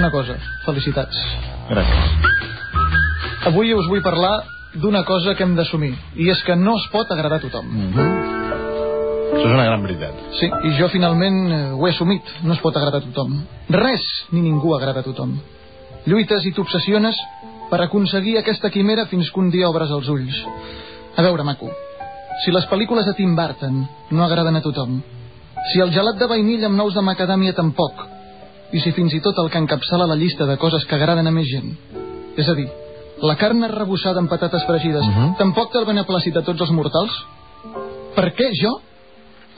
una cosa. Felicitats. Gràcies. Avui us vull parlar d'una cosa que hem d'assumir, i és que no es pot agradar a tothom. Mm -hmm. Això és una gran veritat. Sí, i jo finalment eh, ho he assumit. No es pot agradar a tothom. Res ni ningú agrada a tothom. Lluites i t'obsessiones per aconseguir aquesta quimera fins que un dia obres els ulls. A veure, maco, si les pel·lícules de Tim Burton no agraden a tothom, si el gelat de vainilla amb nous de macadàmia tampoc, i si fins i tot el que encapçala la llista de coses que agraden a més gent, és a dir, la carn arrebossada amb patates fregides, Mhm. uh -huh. tampoc té el beneplàcit de tots els mortals? Per què jo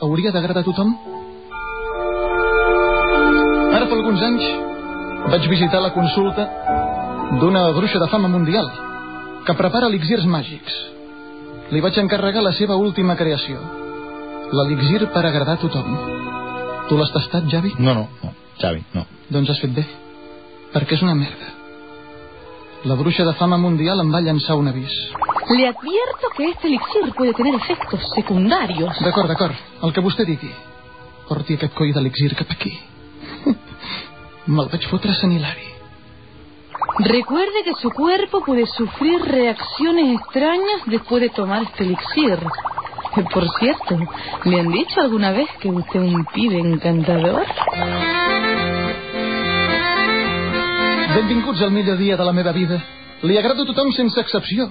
hauria d'agradar a tothom? Ara fa alguns anys vaig visitar la consulta d'una bruixa de fama mundial que prepara elixirs màgics. Li vaig encarregar la seva última creació, l'elixir per agradar a tothom. Tu l'has tastat, Javi? No, no, no. Xavi, no. Doncs has fet bé, perquè és una merda. La bruixa de fama mundial em va llançar un avís. Le advierto que este elixir puede tener efectos secundarios. D'acord, d'acord, el que vostè digui. Porti aquest coll d'elixir cap aquí. Me'l vaig fotre a Sant Hilari. Recuerde que su cuerpo puede sufrir reacciones extrañas después de tomar este elixir. Eh, Por cierto, ¿le han dicho alguna vez que usted es un pibe encantador? Benvinguts al millor dia de la meva vida. Li agrado a tothom sense excepció.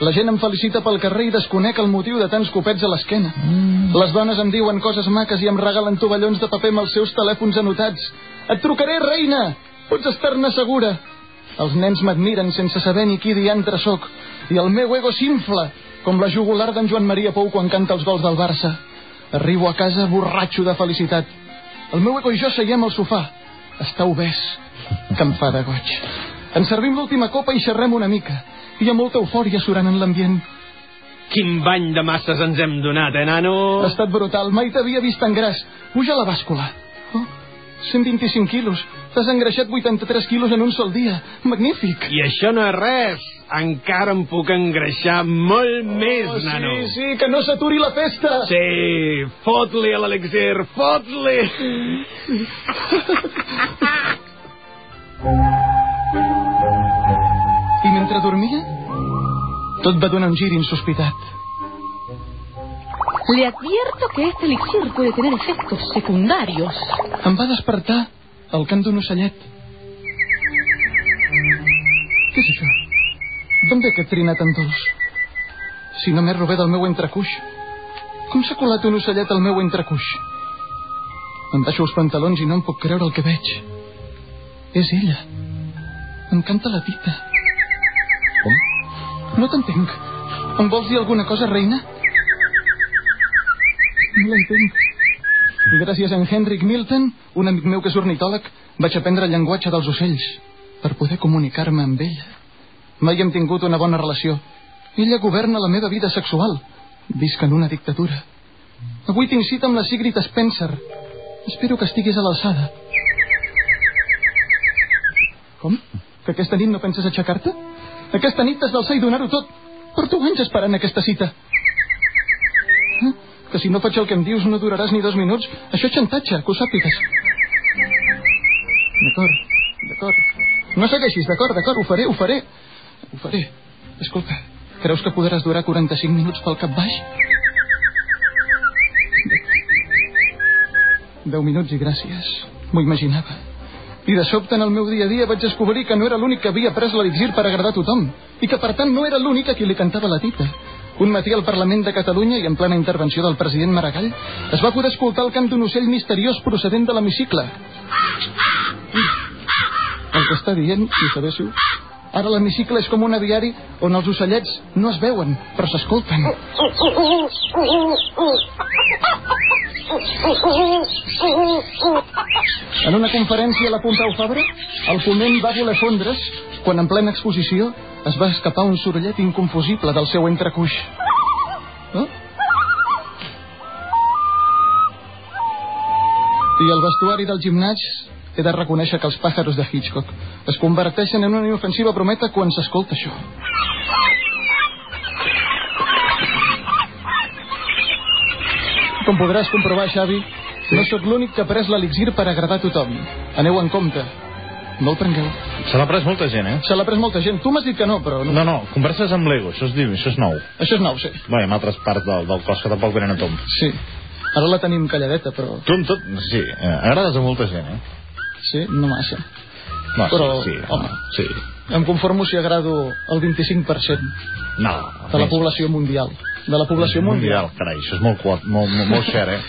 La gent em felicita pel carrer i desconec el motiu de tants copets a l'esquena. Mm. Les dones em diuen coses maques i em regalen tovallons de paper amb els seus telèfons anotats. Et trucaré, reina! Pots estar-ne segura. Els nens m'admiren sense saber ni qui diantre sóc. I el meu ego s'infla, com la jugular d'en Joan Maria Pou quan canta els gols del Barça. Arribo a casa borratxo de felicitat. El meu ego i jo seiem al sofà. Està obès, que em fa de goig. Ens servim l'última copa i xerrem una mica. Hi ha molta eufòria surant en l'ambient. Quin bany de masses ens hem donat, eh, nano? Ha estat brutal, mai t'havia vist tan gras. Puja la bàscula. Oh, 125 quilos. T'has engreixat 83 quilos en un sol dia. Magnífic. I això no és res. Encara em puc engreixar molt més, Oh, nano. sí, sí, que no s'aturi la festa. Sí, fot-li a l'elixir, fot-li! mentre dormia, tot va donar un gir insospitat. Le advierto que este elixir puede tener efectos secundarios. Em va despertar el cant d'un ocellet. Què és això? D'on ve aquest trinat tan dolç? Si no m'he robat del meu entrecuix. Com s'ha colat un ocellet al meu entrecuix? Em baixo els pantalons i no em puc creure el que veig. És ella. Em canta la tita. Com? No t'entenc. Em vols dir alguna cosa, reina? No l'entenc. Gràcies a en Henrik Milton, un amic meu que és ornitòleg, vaig aprendre el llenguatge dels ocells per poder comunicar-me amb ella. Mai hem tingut una bona relació. Ella governa la meva vida sexual. Visc en una dictadura. Avui tinc cita amb la Sigrid Spencer. Espero que estiguis a l'alçada. Com? Que aquesta nit no penses aixecar-te? Aquesta nit t'has d'alçar i donar-ho tot. Porto anys esperant aquesta cita. Que si no faig el que em dius no duraràs ni dos minuts. Això és xantatge, que ho sàpigues. D'acord, d'acord. No segueixis, d'acord, d'acord, ho faré, ho faré. Ho faré. Escolta, creus que podràs durar 45 minuts pel cap baix? 10 minuts i gràcies. M'ho imaginava. I de sobte en el meu dia a dia vaig descobrir que no era l'únic que havia pres l'elixir per agradar a tothom i que per tant no era l'únic a qui li cantava la tita. Un matí al Parlament de Catalunya i en plena intervenció del president Maragall es va poder escoltar el cant d'un ocell misteriós procedent de l'hemicicle. El que està dient, si ho sabéssiu, ara l'hemicicle és com un aviari on els ocellets no es veuen, però s'escolten. En una conferència a la Pompeu Fabra, el ponent va voler fondre's quan en plena exposició es va escapar un sorollet inconfusible del seu entrecuix. No? I el vestuari del gimnàs he de reconèixer que els pàjaros de Hitchcock es converteixen en una inofensiva prometa quan s'escolta això. Com podràs comprovar, Xavi, no sóc l'únic que ha pres l'elixir per agradar a tothom. Aneu en compte. no el prengueu. Se l'ha pres molta gent, eh? Se l'ha pres molta gent. Tu m'has dit que no, però no. No, no, converses amb l'ego, això és, diu, això és nou. Això és nou, sí. Bé, en altres parts del, del cos que tampoc venen a tomb. Sí. Ara la tenim calladeta, però... Tu amb tot, sí, eh, agrades a molta gent, eh? Sí, no massa. No, Però, sí, sí, home. sí. Em conformo si agrado el 25% No, de la població mundial. De la població mundial. mundial. Carai, això és molt, molt, molt, molt xer, eh?